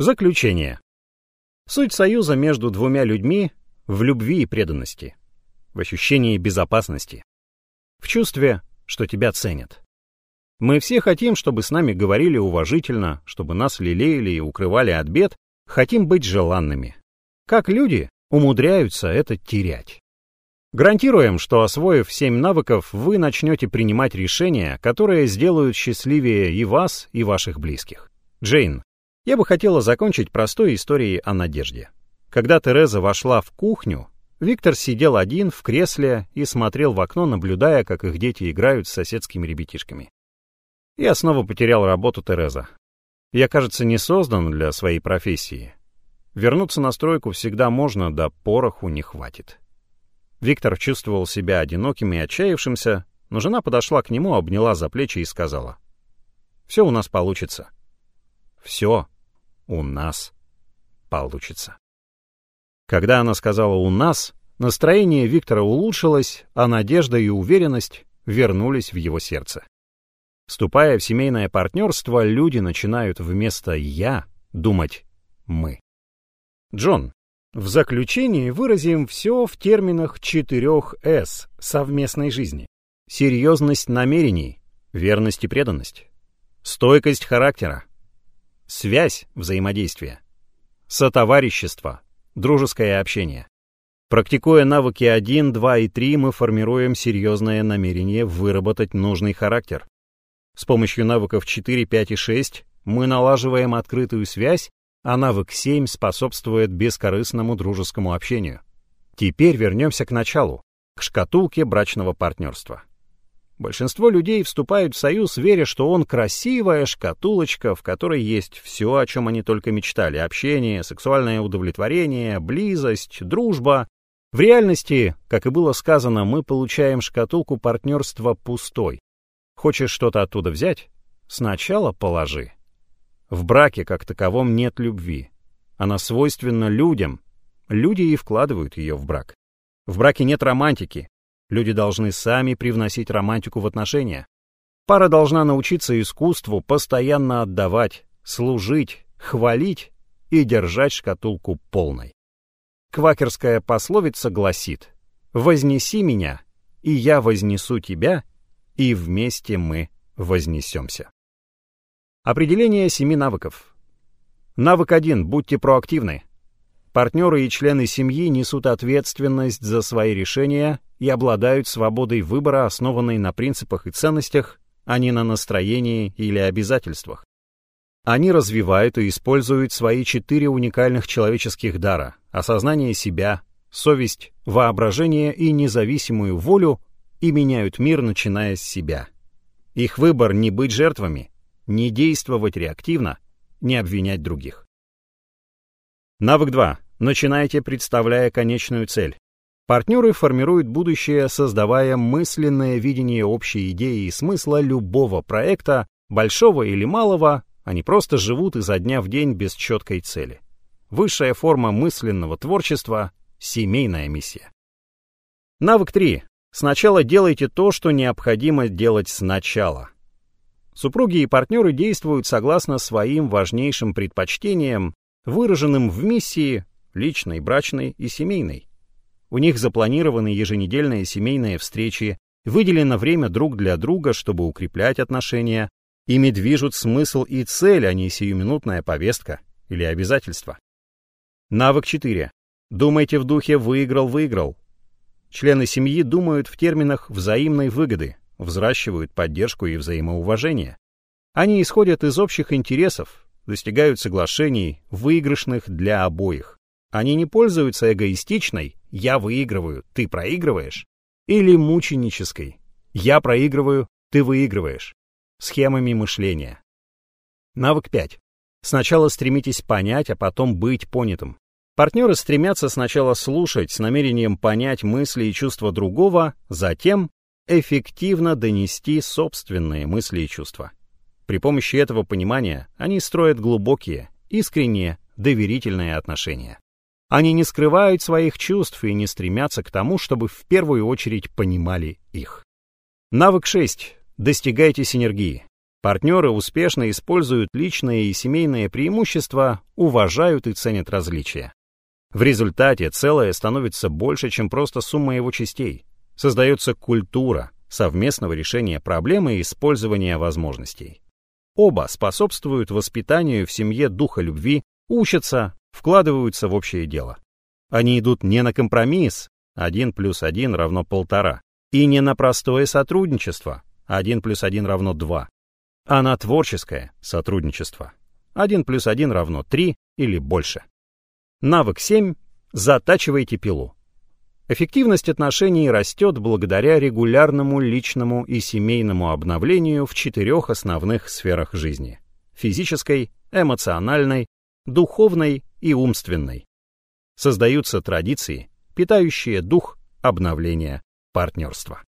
Заключение. Суть союза между двумя людьми в любви и преданности, в ощущении безопасности, в чувстве, что тебя ценят. Мы все хотим, чтобы с нами говорили уважительно, чтобы нас лелеяли и укрывали от бед, хотим быть желанными. Как люди умудряются это терять. Гарантируем, что освоив семь навыков, вы начнете принимать решения, которые сделают счастливее и вас, и ваших близких. Джейн, я бы хотела закончить простой историей о надежде. Когда Тереза вошла в кухню, Виктор сидел один в кресле и смотрел в окно, наблюдая, как их дети играют с соседскими ребятишками. Я снова потерял работу Тереза. Я, кажется, не создан для своей профессии. Вернуться на стройку всегда можно, да пороху не хватит. Виктор чувствовал себя одиноким и отчаявшимся, но жена подошла к нему, обняла за плечи и сказала. «Все у нас получится. Все у нас получится». Когда она сказала «у нас», настроение Виктора улучшилось, а надежда и уверенность вернулись в его сердце. Вступая в семейное партнерство, люди начинают вместо «я» думать «мы». Джон, в заключении выразим все в терминах четырех «С» совместной жизни. Серьезность намерений, верность и преданность, стойкость характера, связь взаимодействия, сотоварищество, дружеское общение. Практикуя навыки 1, 2 и 3, мы формируем серьезное намерение выработать нужный характер. С помощью навыков 4, 5 и 6 мы налаживаем открытую связь а навык 7 способствует бескорыстному дружескому общению. Теперь вернемся к началу, к шкатулке брачного партнерства. Большинство людей вступают в союз, веря, что он красивая шкатулочка, в которой есть все, о чем они только мечтали. Общение, сексуальное удовлетворение, близость, дружба. В реальности, как и было сказано, мы получаем шкатулку партнерства пустой. Хочешь что-то оттуда взять? Сначала положи. В браке как таковом нет любви. Она свойственна людям. Люди и вкладывают ее в брак. В браке нет романтики. Люди должны сами привносить романтику в отношения. Пара должна научиться искусству постоянно отдавать, служить, хвалить и держать шкатулку полной. Квакерская пословица гласит «Вознеси меня, и я вознесу тебя, и вместе мы вознесемся». Определение семи навыков. Навык 1. Будьте проактивны. Партнеры и члены семьи несут ответственность за свои решения и обладают свободой выбора, основанной на принципах и ценностях, а не на настроении или обязательствах. Они развивают и используют свои четыре уникальных человеческих дара – осознание себя, совесть, воображение и независимую волю и меняют мир, начиная с себя. Их выбор не быть жертвами, не действовать реактивно, не обвинять других. Навык 2. Начинайте, представляя конечную цель. Партнеры формируют будущее, создавая мысленное видение общей идеи и смысла любого проекта, большого или малого, они просто живут изо дня в день без четкой цели. Высшая форма мысленного творчества — семейная миссия. Навык 3. Сначала делайте то, что необходимо делать сначала. Супруги и партнеры действуют согласно своим важнейшим предпочтениям, выраженным в миссии личной, брачной и семейной. У них запланированы еженедельные семейные встречи, выделено время друг для друга, чтобы укреплять отношения. Ими движут смысл и цель, а не сиюминутная повестка или обязательство. Навык 4. Думайте в духе «выиграл-выиграл». Члены семьи думают в терминах взаимной выгоды, взращивают поддержку и взаимоуважение. Они исходят из общих интересов, достигают соглашений, выигрышных для обоих. Они не пользуются эгоистичной «я выигрываю, ты проигрываешь» или мученической «я проигрываю, ты выигрываешь» схемами мышления. Навык 5. Сначала стремитесь понять, а потом быть понятым. Партнеры стремятся сначала слушать с намерением понять мысли и чувства другого, затем эффективно донести собственные мысли и чувства. При помощи этого понимания они строят глубокие, искренние, доверительные отношения. Они не скрывают своих чувств и не стремятся к тому, чтобы в первую очередь понимали их. Навык 6. Достигайте синергии. Партнеры успешно используют личные и семейные преимущества, уважают и ценят различия. В результате целое становится больше, чем просто сумма его частей. Создается культура совместного решения проблемы и использования возможностей. Оба способствуют воспитанию в семье духа любви, учатся, вкладываются в общее дело. Они идут не на компромисс, 1 плюс 1 равно полтора, и не на простое сотрудничество, 1 плюс 1 равно 2, а на творческое сотрудничество. 1 плюс 1 равно 3 или больше. Навык 7. Затачивайте пилу. Эффективность отношений растет благодаря регулярному личному и семейному обновлению в четырех основных сферах жизни – физической, эмоциональной, духовной и умственной. Создаются традиции, питающие дух обновления партнерства.